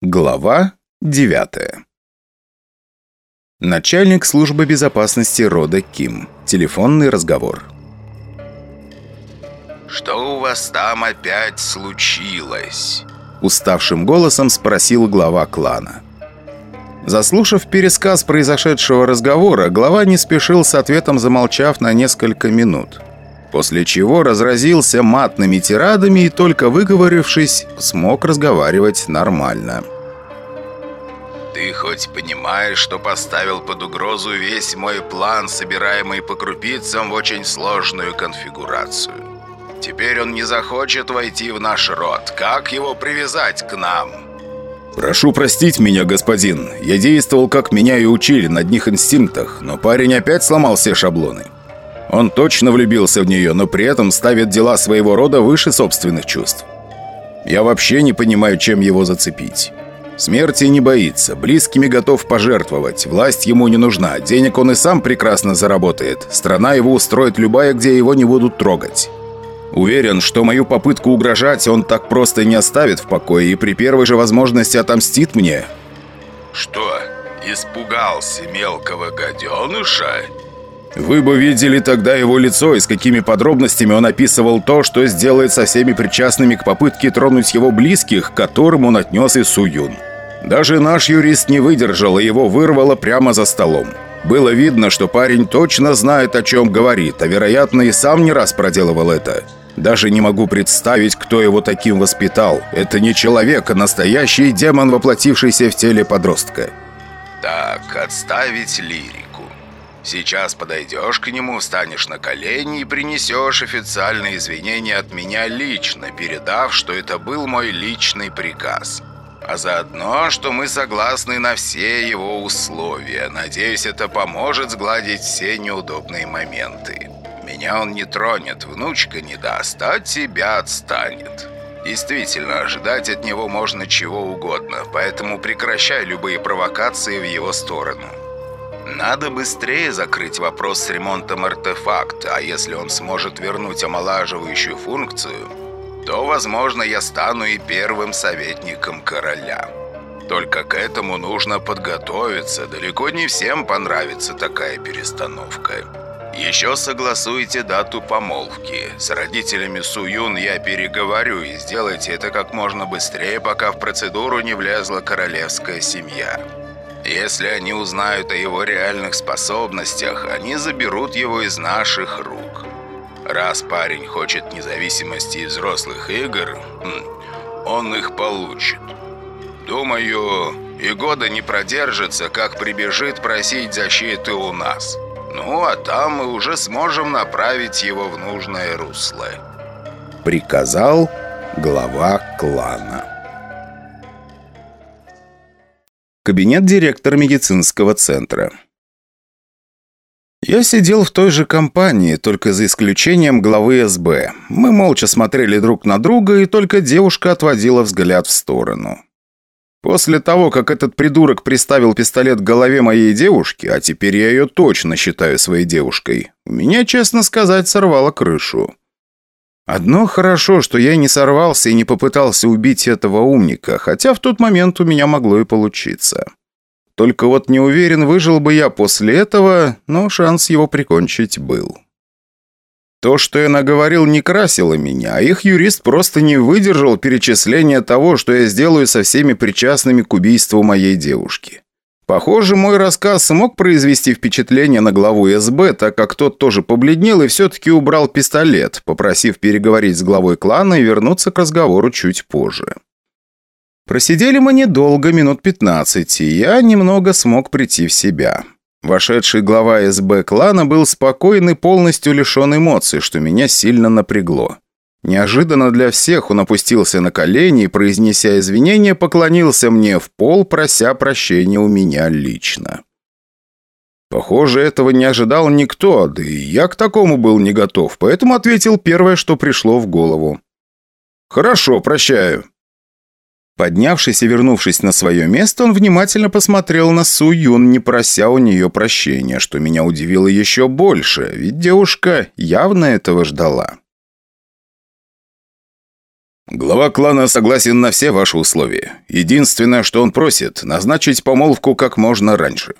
Глава 9 Начальник службы безопасности рода Ким. Телефонный разговор. «Что у вас там опять случилось?» Уставшим голосом спросил глава клана. Заслушав пересказ произошедшего разговора, глава не спешил с ответом, замолчав на несколько минут. После чего разразился матными тирадами и, только выговорившись, смог разговаривать нормально. «Ты хоть понимаешь, что поставил под угрозу весь мой план, собираемый по крупицам в очень сложную конфигурацию? Теперь он не захочет войти в наш род. Как его привязать к нам?» «Прошу простить меня, господин. Я действовал, как меня и учили, на одних инстинктах, но парень опять сломал все шаблоны. Он точно влюбился в нее, но при этом ставит дела своего рода выше собственных чувств. Я вообще не понимаю, чем его зацепить. Смерти не боится, близкими готов пожертвовать, власть ему не нужна, денег он и сам прекрасно заработает, страна его устроит любая, где его не будут трогать. Уверен, что мою попытку угрожать он так просто не оставит в покое и при первой же возможности отомстит мне. «Что, испугался мелкого гаденыша?» Вы бы видели тогда его лицо и с какими подробностями он описывал то, что сделает со всеми причастными к попытке тронуть его близких, которым он отнес и Суюн. Даже наш юрист не выдержал и его вырвало прямо за столом. Было видно, что парень точно знает, о чем говорит, а вероятно и сам не раз проделывал это. Даже не могу представить, кто его таким воспитал. Это не человек, а настоящий демон, воплотившийся в теле подростка. Так, отставить лирик. Сейчас подойдешь к нему, встанешь на колени и принесешь официальные извинения от меня лично, передав, что это был мой личный приказ. А заодно, что мы согласны на все его условия. Надеюсь, это поможет сгладить все неудобные моменты. Меня он не тронет, внучка не даст, а тебя отстанет. Действительно, ожидать от него можно чего угодно, поэтому прекращай любые провокации в его сторону. Надо быстрее закрыть вопрос с ремонтом артефакта, а если он сможет вернуть омолаживающую функцию, то, возможно, я стану и первым советником короля. Только к этому нужно подготовиться, далеко не всем понравится такая перестановка. Еще согласуйте дату помолвки. С родителями Суюн я переговорю и сделайте это как можно быстрее, пока в процедуру не влезла королевская семья. Если они узнают о его реальных способностях, они заберут его из наших рук. Раз парень хочет независимости и взрослых игр, хм, он их получит. Думаю, и года не продержится, как прибежит просить защиты у нас. Ну, а там мы уже сможем направить его в нужное русло. Приказал глава клана. Кабинет директора медицинского центра. Я сидел в той же компании, только за исключением главы СБ. Мы молча смотрели друг на друга, и только девушка отводила взгляд в сторону. После того, как этот придурок приставил пистолет к голове моей девушки, а теперь я ее точно считаю своей девушкой, у меня, честно сказать, сорвало крышу. Одно хорошо, что я не сорвался и не попытался убить этого умника, хотя в тот момент у меня могло и получиться. Только вот не уверен, выжил бы я после этого, но шанс его прикончить был. То, что я наговорил, не красило меня, а их юрист просто не выдержал перечисления того, что я сделаю со всеми причастными к убийству моей девушки. Похоже, мой рассказ смог произвести впечатление на главу СБ, так как тот тоже побледнел и все-таки убрал пистолет, попросив переговорить с главой клана и вернуться к разговору чуть позже. Просидели мы недолго, минут 15, и я немного смог прийти в себя. Вошедший глава СБ клана был спокоен и полностью лишен эмоций, что меня сильно напрягло. Неожиданно для всех он опустился на колени и, произнеся извинения, поклонился мне в пол, прося прощения у меня лично. Похоже, этого не ожидал никто, да и я к такому был не готов, поэтому ответил первое, что пришло в голову. «Хорошо, прощаю». Поднявшись и вернувшись на свое место, он внимательно посмотрел на Су Юн, не прося у нее прощения, что меня удивило еще больше, ведь девушка явно этого ждала. Глава клана согласен на все ваши условия. Единственное, что он просит, назначить помолвку как можно раньше.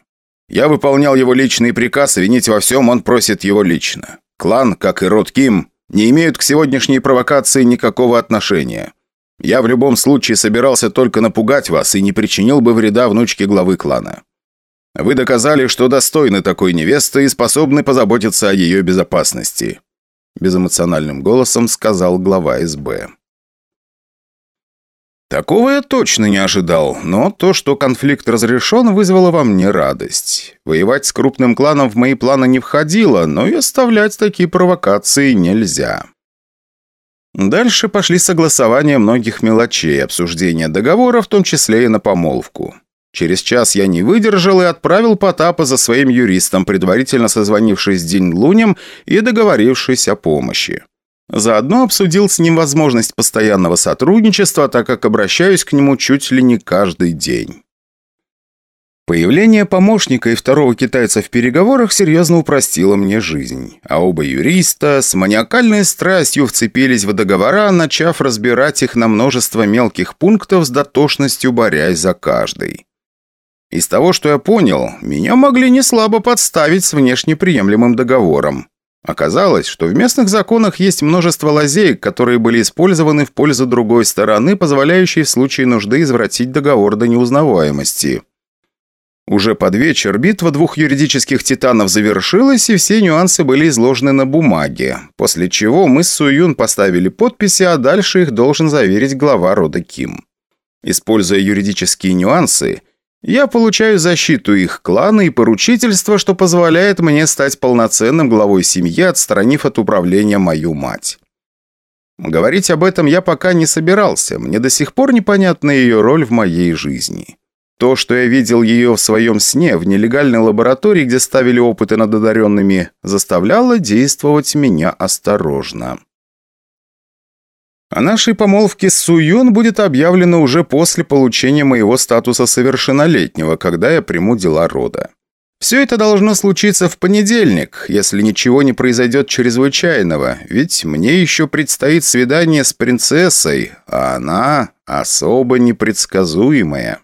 Я выполнял его личный приказ, винить во всем он просит его лично. Клан, как и род Ким, не имеют к сегодняшней провокации никакого отношения. Я в любом случае собирался только напугать вас и не причинил бы вреда внучке главы клана. Вы доказали, что достойны такой невесты и способны позаботиться о ее безопасности», безэмоциональным голосом сказал глава СБ. Такого я точно не ожидал, но то, что конфликт разрешен, вызвало во мне радость. Воевать с крупным кланом в мои планы не входило, но и оставлять такие провокации нельзя. Дальше пошли согласования многих мелочей, обсуждение договора, в том числе и на помолвку. Через час я не выдержал и отправил Потапа за своим юристом, предварительно созвонившись с День Лунем и договорившись о помощи. Заодно обсудил с ним возможность постоянного сотрудничества, так как обращаюсь к нему чуть ли не каждый день. Появление помощника и второго китайца в переговорах серьезно упростило мне жизнь, а оба юриста с маниакальной страстью вцепились в договора, начав разбирать их на множество мелких пунктов с дотошностью борясь за каждый. Из того, что я понял, меня могли неслабо подставить с внешне приемлемым договором. Оказалось, что в местных законах есть множество лазеек, которые были использованы в пользу другой стороны, позволяющие в случае нужды извратить договор до неузнаваемости. Уже под вечер битва двух юридических титанов завершилась, и все нюансы были изложены на бумаге, после чего мы с Суюн поставили подписи, а дальше их должен заверить глава рода Ким. Используя юридические нюансы, я получаю защиту их клана и поручительство, что позволяет мне стать полноценным главой семьи, отстранив от управления мою мать. Говорить об этом я пока не собирался, мне до сих пор непонятна ее роль в моей жизни. То, что я видел ее в своем сне в нелегальной лаборатории, где ставили опыты над одаренными, заставляло действовать меня осторожно. О нашей помолвке с Суюн будет объявлено уже после получения моего статуса совершеннолетнего, когда я приму дела рода. Все это должно случиться в понедельник, если ничего не произойдет чрезвычайного, ведь мне еще предстоит свидание с принцессой, а она особо непредсказуемая.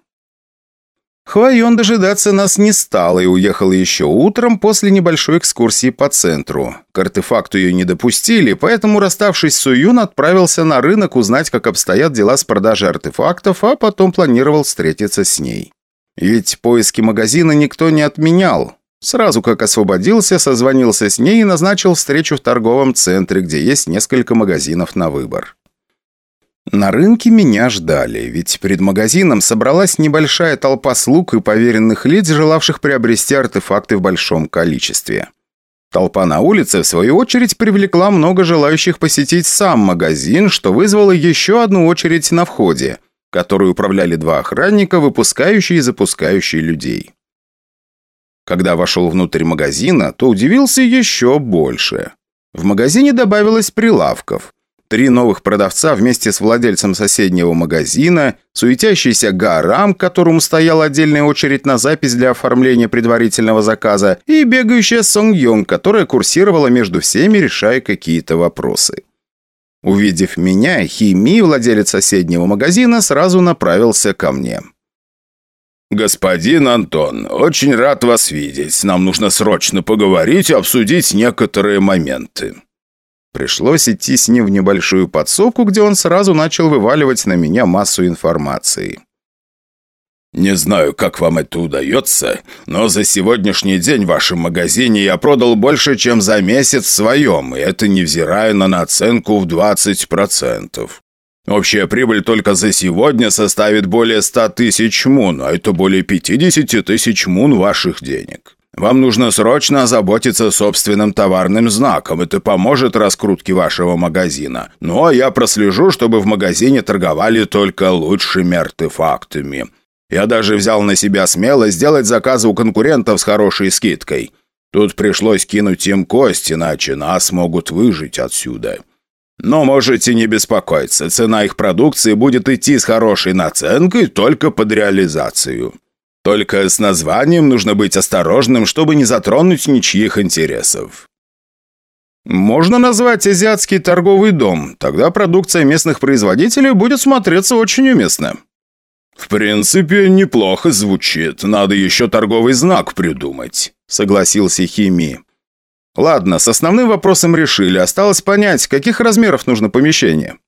Хвайон дожидаться нас не стал и уехал еще утром после небольшой экскурсии по центру. К артефакту ее не допустили, поэтому, расставшись с Уюн, отправился на рынок узнать, как обстоят дела с продажей артефактов, а потом планировал встретиться с ней. Ведь поиски магазина никто не отменял. Сразу как освободился, созвонился с ней и назначил встречу в торговом центре, где есть несколько магазинов на выбор. На рынке меня ждали, ведь перед магазином собралась небольшая толпа слуг и поверенных лиц, желавших приобрести артефакты в большом количестве. Толпа на улице, в свою очередь, привлекла много желающих посетить сам магазин, что вызвало еще одну очередь на входе, которую управляли два охранника, выпускающие и запускающие людей. Когда вошел внутрь магазина, то удивился еще больше. В магазине добавилось прилавков. Три новых продавца вместе с владельцем соседнего магазина, суетящийся Гарам, которому стояла отдельная очередь на запись для оформления предварительного заказа, и бегающая Сонг Йонг, которая курсировала между всеми, решая какие-то вопросы. Увидев меня, Хими, владелец соседнего магазина, сразу направился ко мне. «Господин Антон, очень рад вас видеть. Нам нужно срочно поговорить и обсудить некоторые моменты». Пришлось идти с ним в небольшую подсобку, где он сразу начал вываливать на меня массу информации. «Не знаю, как вам это удается, но за сегодняшний день в вашем магазине я продал больше, чем за месяц в своем, и это невзирая на наценку в 20%. Общая прибыль только за сегодня составит более 100 тысяч мун, а это более 50 тысяч мун ваших денег. Вам нужно срочно озаботиться собственным товарным знаком. Это поможет раскрутке вашего магазина. Ну, а я прослежу, чтобы в магазине торговали только лучшими артефактами. Я даже взял на себя смелость сделать заказы у конкурентов с хорошей скидкой. Тут пришлось кинуть им кость, иначе нас могут выжить отсюда. Но можете не беспокоиться, цена их продукции будет идти с хорошей наценкой только под реализацию. Только с названием нужно быть осторожным, чтобы не затронуть ничьих интересов. Можно назвать азиатский торговый дом, тогда продукция местных производителей будет смотреться очень уместно. «В принципе, неплохо звучит. Надо еще торговый знак придумать», — согласился Хими. «Ладно, с основным вопросом решили. Осталось понять, каких размеров нужно помещение».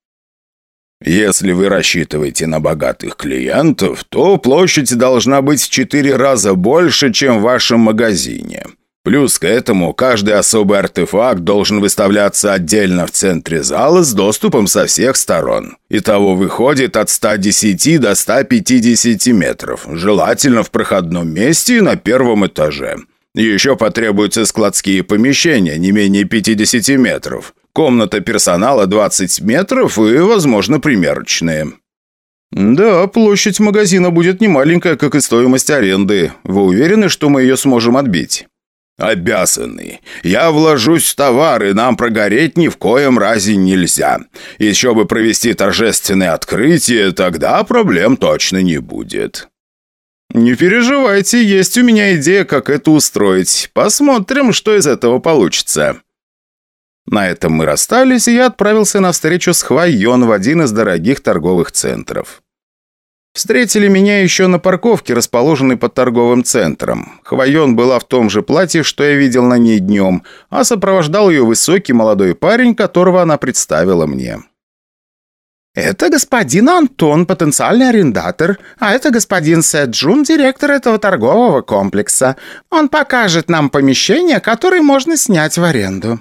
«Если вы рассчитываете на богатых клиентов, то площадь должна быть в четыре раза больше, чем в вашем магазине. Плюс к этому каждый особый артефакт должен выставляться отдельно в центре зала с доступом со всех сторон. Итого выходит от 110 до 150 метров, желательно в проходном месте и на первом этаже. Еще потребуются складские помещения не менее 50 метров, комната персонала 20 метров и, возможно, примерочные. «Да, площадь магазина будет немаленькая, как и стоимость аренды. Вы уверены, что мы ее сможем отбить?» «Обязаны. Я вложусь в товар, и нам прогореть ни в коем разе нельзя. Еще бы провести торжественное открытие, тогда проблем точно не будет». «Не переживайте, есть у меня идея, как это устроить. Посмотрим, что из этого получится». На этом мы расстались, и я отправился на встречу с Хвайон в один из дорогих торговых центров. Встретили меня еще на парковке, расположенной под торговым центром. Хвоен была в том же платье, что я видел на ней днем, а сопровождал ее высокий молодой парень, которого она представила мне. «Это господин Антон, потенциальный арендатор, а это господин Сэджун, директор этого торгового комплекса. Он покажет нам помещение, которое можно снять в аренду».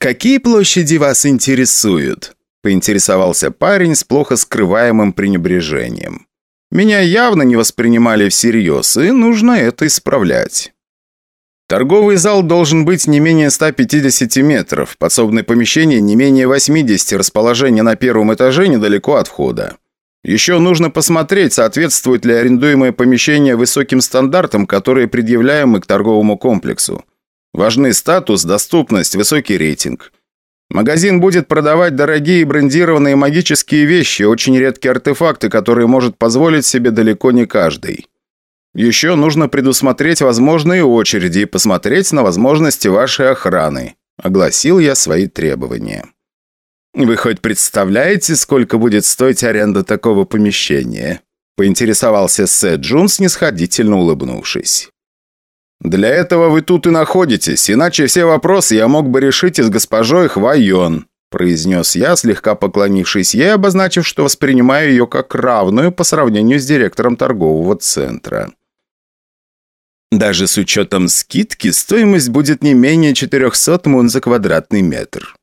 «Какие площади вас интересуют?» Поинтересовался парень с плохо скрываемым пренебрежением. Меня явно не воспринимали всерьез, и нужно это исправлять. Торговый зал должен быть не менее 150 метров, подсобное помещение не менее 80, расположение на первом этаже недалеко от входа. Еще нужно посмотреть, соответствует ли арендуемое помещение высоким стандартам, которые предъявляемы к торговому комплексу. Важны статус, доступность, высокий рейтинг. Магазин будет продавать дорогие брендированные магические вещи, очень редкие артефакты, которые может позволить себе далеко не каждый. Еще нужно предусмотреть возможные очереди и посмотреть на возможности вашей охраны. Огласил я свои требования. «Вы хоть представляете, сколько будет стоить аренда такого помещения?» Поинтересовался Сет Джун, снисходительно улыбнувшись. «Для этого вы тут и находитесь, иначе все вопросы я мог бы решить и с госпожой Хвайон», произнес я, слегка поклонившись ей, обозначив, что воспринимаю ее как равную по сравнению с директором торгового центра. Даже с учетом скидки стоимость будет не менее 400 мун за квадратный метр.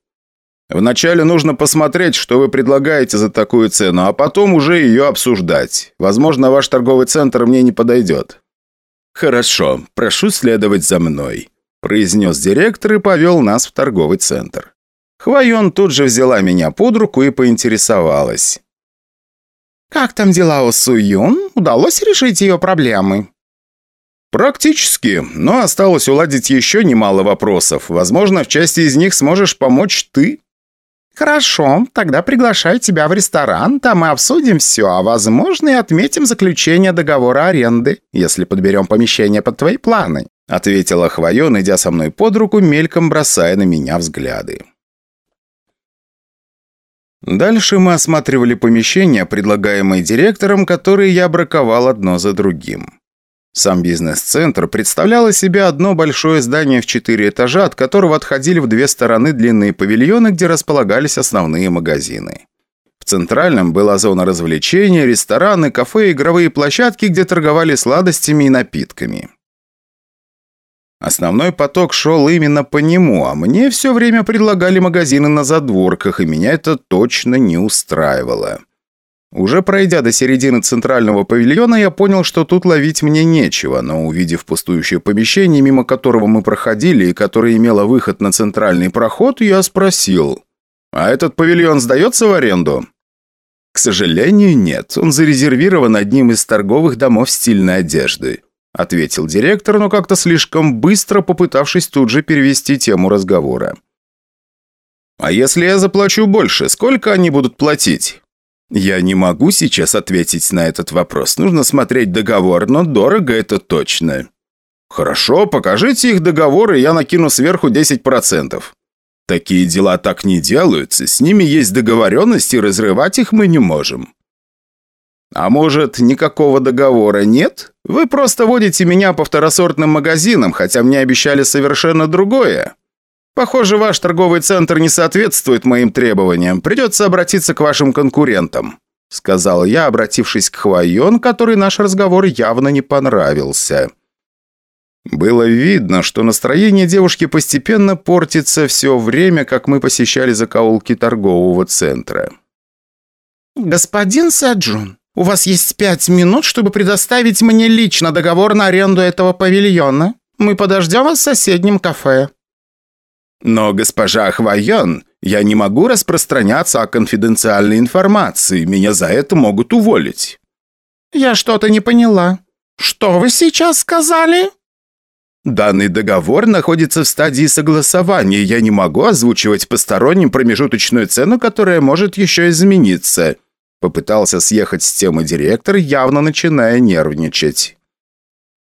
Вначале нужно посмотреть, что вы предлагаете за такую цену, а потом уже ее обсуждать. Возможно, ваш торговый центр мне не подойдет. «Хорошо, прошу следовать за мной», – произнес директор и повел нас в торговый центр. Хвайон тут же взяла меня под руку и поинтересовалась. «Как там дела у Суюн? Удалось решить ее проблемы?» «Практически, но осталось уладить еще немало вопросов. Возможно, в части из них сможешь помочь ты». «Хорошо, тогда приглашаю тебя в ресторан, там мы обсудим все, а возможно и отметим заключение договора аренды, если подберем помещение под твои планы», ответила Хвоен, идя со мной под руку, мельком бросая на меня взгляды. Дальше мы осматривали помещения, предлагаемые директором, которые я браковал одно за другим. Сам бизнес-центр представлял из себя одно большое здание в четыре этажа, от которого отходили в две стороны длинные павильоны, где располагались основные магазины. В центральном была зона развлечения, рестораны, кафе, игровые площадки, где торговали сладостями и напитками. Основной поток шел именно по нему, а мне все время предлагали магазины на задворках, и меня это точно не устраивало. Уже пройдя до середины центрального павильона, я понял, что тут ловить мне нечего, но увидев пустующее помещение, мимо которого мы проходили и которое имело выход на центральный проход, я спросил, «А этот павильон сдается в аренду?» «К сожалению, нет. Он зарезервирован одним из торговых домов стильной одежды», ответил директор, но как-то слишком быстро попытавшись тут же перевести тему разговора. «А если я заплачу больше, сколько они будут платить?» «Я не могу сейчас ответить на этот вопрос. Нужно смотреть договор, но дорого это точно». «Хорошо, покажите их договоры, я накину сверху 10%. Такие дела так не делаются, с ними есть договоренности, разрывать их мы не можем». «А может, никакого договора нет? Вы просто водите меня по второсортным магазинам, хотя мне обещали совершенно другое. Похоже, ваш торговый центр не соответствует моим требованиям. Придется обратиться к вашим конкурентам», сказал я, обратившись к Хвайон, который наш разговор явно не понравился. Было видно, что настроение девушки постепенно портится все время, как мы посещали закоулки торгового центра. «Господин Саджун, у вас есть пять минут, чтобы предоставить мне лично договор на аренду этого павильона. Мы подождем вас в соседнем кафе». «Но, госпожа Хвайон, я не могу распространяться о конфиденциальной информации. Меня за это могут уволить». «Я что-то не поняла. Что вы сейчас сказали?» Данный договор находится в стадии согласования. Я не могу озвучивать посторонним промежуточную цену, которая может еще измениться. Попытался съехать с темы директор, явно начиная нервничать.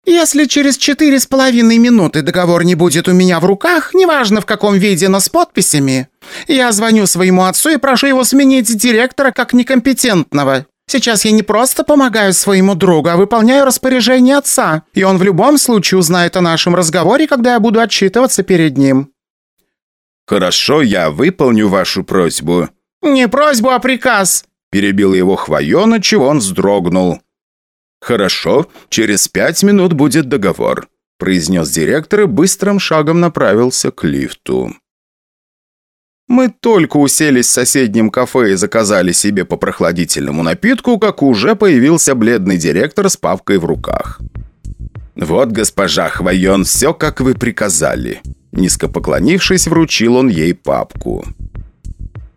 «Если через четыре с половиной минуты договор не будет у меня в руках, неважно в каком виде, но с подписями, я звоню своему отцу и прошу его сменить директора как некомпетентного. Сейчас я не просто помогаю своему другу, а выполняю распоряжение отца, и он в любом случае узнает о нашем разговоре, когда я буду отчитываться перед ним». «Хорошо, я выполню вашу просьбу». «Не просьбу, а приказ», Перебил его Хвоена, чего он вздрогнул. «Хорошо, через пять минут будет договор», произнес директор и быстрым шагом направился к лифту. Мы только уселись в соседнем кафе и заказали себе по прохладительному напитку, как уже появился бледный директор с папкой в руках. «Вот, госпожа Хвоен, все, как вы приказали». Низко поклонившись, вручил он ей папку.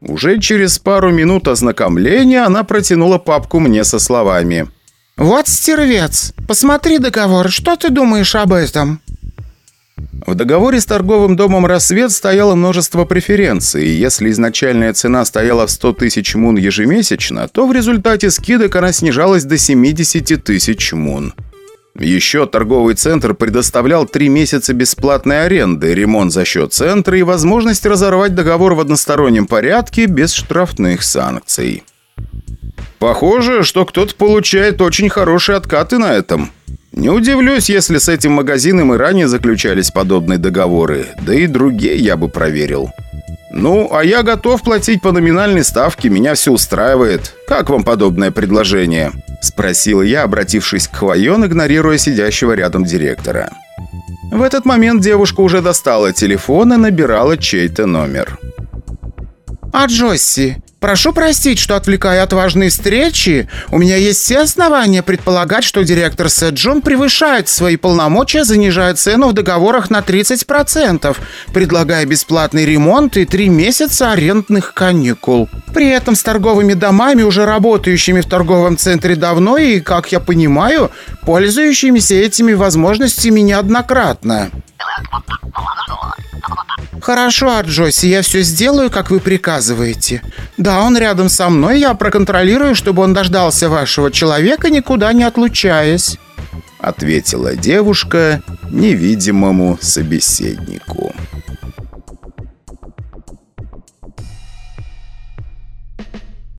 Уже через пару минут ознакомления она протянула папку мне со словами. «Вот стервец! Посмотри договор, что ты думаешь об этом?» В договоре с торговым домом «Рассвет» стояло множество преференций, и если изначальная цена стояла в 100 тысяч мун ежемесячно, то в результате скидок она снижалась до 70 тысяч мун. Еще торговый центр предоставлял три месяца бесплатной аренды, ремонт за счет центра и возможность разорвать договор в одностороннем порядке без штрафных санкций. Похоже, что кто-то получает очень хорошие откаты на этом. Не удивлюсь, если с этим магазином и ранее заключались подобные договоры, да и другие я бы проверил. Ну, а я готов платить по номинальной ставке, меня все устраивает. Как вам подобное предложение?» Спросил я, обратившись к Хвоен, игнорируя сидящего рядом директора. В этот момент девушка уже достала телефон и набирала чей-то номер. «А Джосси, Прошу простить, что отвлекаю от важной встречи. У меня есть все основания предполагать, что директор Сэджун превышает свои полномочия, занижая цену в договорах на 30%, предлагая бесплатный ремонт и три месяца арендных каникул. При этом с торговыми домами, уже работающими в торговом центре давно и, как я понимаю, пользующимися этими возможностями неоднократно. «Хорошо, Джоси, я все сделаю, как вы приказываете. Да, он рядом со мной, я проконтролирую, чтобы он дождался вашего человека, никуда не отлучаясь», ответила девушка невидимому собеседнику.